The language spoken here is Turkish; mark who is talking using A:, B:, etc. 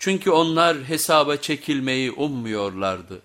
A: Çünkü onlar hesaba çekilmeyi ummuyorlardı.